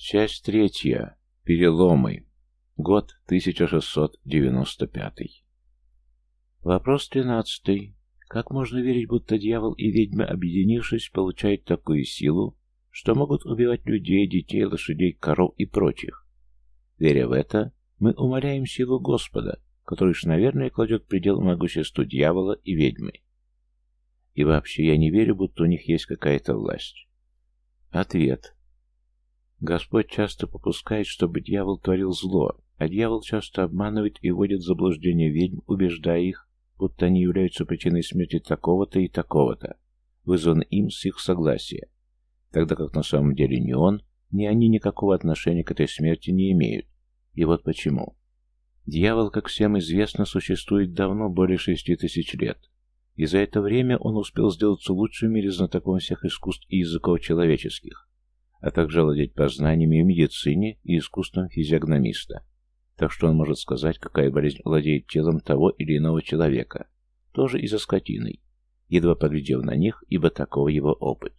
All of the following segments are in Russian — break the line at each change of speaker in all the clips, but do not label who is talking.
Часть третья. Переломы. Год 1695. Вопрос тринадцатый. Как можно верить, будто дьявол и ведьма, объединившись, получают такую силу, что могут убивать людей, детей, лошадей, коров и прочих? Веря в это, мы умоляем силу Господа, который уж, наверное, кладет предел могуществу дьявола и ведьмы. И вообще я не верю, будто у них есть какая-то власть. Ответ. Господь часто попускает, чтобы дьявол творил зло, а дьявол часто обманывает и вводит в заблуждение ведьм, убеждая их, будто они являются причиной смерти такого-то и такого-то, вызван им с их согласия, тогда как на самом деле ни он, ни они никакого отношения к этой смерти не имеют. И вот почему. Дьявол, как всем известно, существует давно, более шести тысяч лет. И за это время он успел сделаться лучшим в мире знатоком всех искусств и языков человеческих а также владеть познаниями в медицине и искусством физиогномиста. Так что он может сказать, какая болезнь владеет телом того или иного человека, тоже и за скотиной, едва поглядев на них, ибо такого его опыт.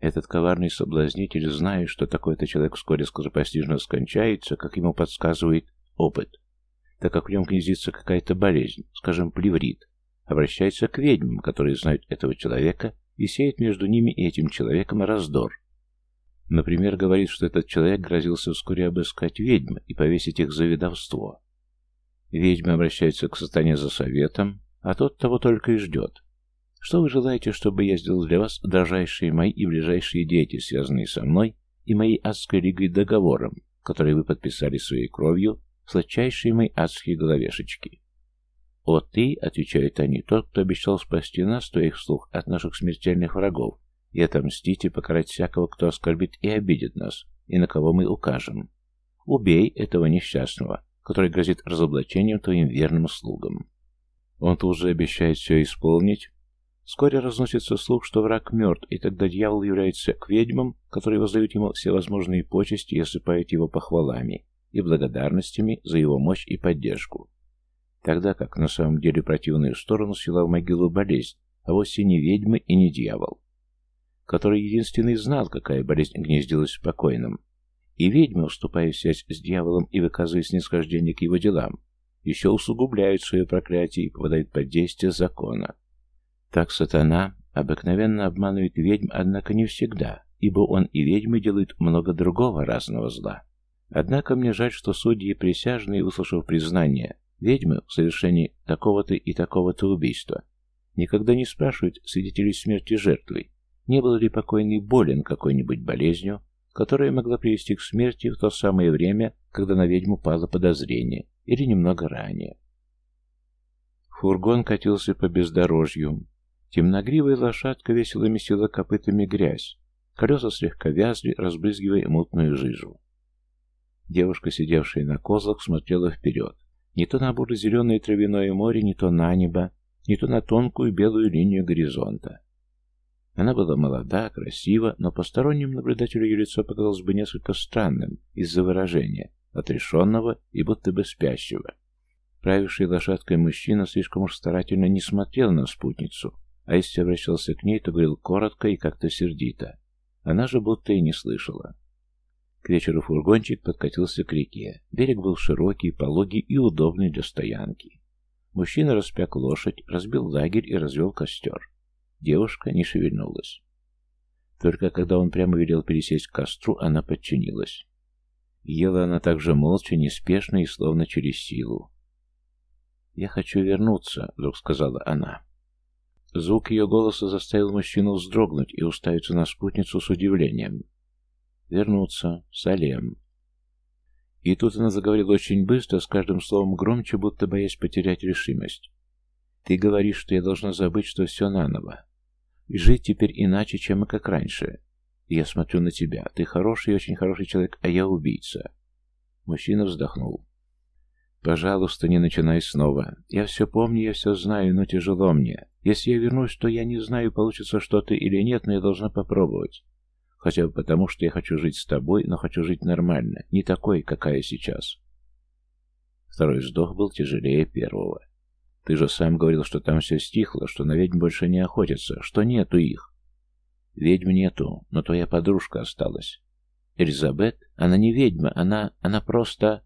Этот коварный соблазнитель, зная, что такой-то человек вскоре скоропостижно скончается, как ему подсказывает опыт, так как в нем гнездится какая-то болезнь, скажем, плеврит, обращается к ведьмам, которые знают этого человека, и сеет между ними и этим человеком раздор, Например, говорит, что этот человек грозился вскоре обыскать ведьм и повесить их за ведовство. Ведьма обращается к сатане за советом, а тот того только и ждет. Что вы желаете, чтобы я сделал для вас, дрожайшие мои и ближайшие дети, связанные со мной и моей адской лигой договором, который вы подписали своей кровью, сладчайшие мои адские головешечки? «О, ты, — отвечают они, — тот, кто обещал спасти нас, то их слух, от наших смертельных врагов, и отомстить и покарать всякого, кто оскорбит и обидит нас, и на кого мы укажем. Убей этого несчастного, который грозит разоблачением твоим верным слугам. Он тут же обещает все исполнить. Вскоре разносится слух, что враг мертв, и тогда дьявол является к ведьмам, которые воздают ему всевозможные почести и осыпают его похвалами и благодарностями за его мощь и поддержку. Тогда как на самом деле противную сторону свела в могилу болезнь, а вовсе не ведьмы и не дьявол который единственный знал, какая болезнь гнездилась в покойном. И ведьмы, уступая связь с дьяволом и выказывая снисхождение к его делам, еще усугубляют свое проклятие и попадают под действие закона. Так сатана обыкновенно обманывает ведьм, однако не всегда, ибо он и ведьмы делают много другого разного зла. Однако мне жаль, что судьи и присяжные, услышав признание ведьмы в совершении такого-то и такого-то убийства, никогда не спрашивают свидетелей смерти жертвы, не был ли покойный болен какой-нибудь болезнью, которая могла привести к смерти в то самое время, когда на ведьму пало подозрение, или немного ранее. Фургон катился по бездорожью. Темногривая лошадка весело месила копытами грязь. Колеса слегка вязли, разбрызгивая мутную жижу. Девушка, сидевшая на козлах, смотрела вперед. Не то на буро-зеленое травяное море, не то на небо, не то на тонкую белую линию горизонта. Она была молода, красива, но посторонним наблюдателю ее лицо показалось бы несколько странным из-за выражения, отрешенного и будто бы спящего. Правивший лошадкой мужчина слишком уж старательно не смотрел на спутницу, а если обращался к ней, то говорил коротко и как-то сердито. Она же будто и не слышала. К вечеру фургончик подкатился к реке. Берег был широкий, пологий и удобный для стоянки. Мужчина распяк лошадь, разбил лагерь и развел костер. Девушка не шевельнулась. Только когда он прямо велел пересесть к костру, она подчинилась. Ела она также молча, неспешно и словно через силу. «Я хочу вернуться», — вдруг сказала она. Звук ее голоса заставил мужчину вздрогнуть и уставиться на спутницу с удивлением. «Вернуться. Салем». И тут она заговорила очень быстро, с каждым словом громче, будто боясь потерять решимость. «Ты говоришь, что я должна забыть, что все наново. И жить теперь иначе, чем и как раньше. я смотрю на тебя. Ты хороший и очень хороший человек, а я убийца. Мужчина вздохнул. Пожалуйста, не начинай снова. Я все помню, я все знаю, но тяжело мне. Если я вернусь, то я не знаю, получится что-то или нет, но я должна попробовать. Хотя бы потому, что я хочу жить с тобой, но хочу жить нормально, не такой, какая сейчас. Второй вздох был тяжелее первого. Ты же сам говорил, что там все стихло, что на ведьм больше не охотятся, что нету их. Ведьм нету, но твоя подружка осталась. Элизабет, Она не ведьма, она... она просто...